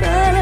but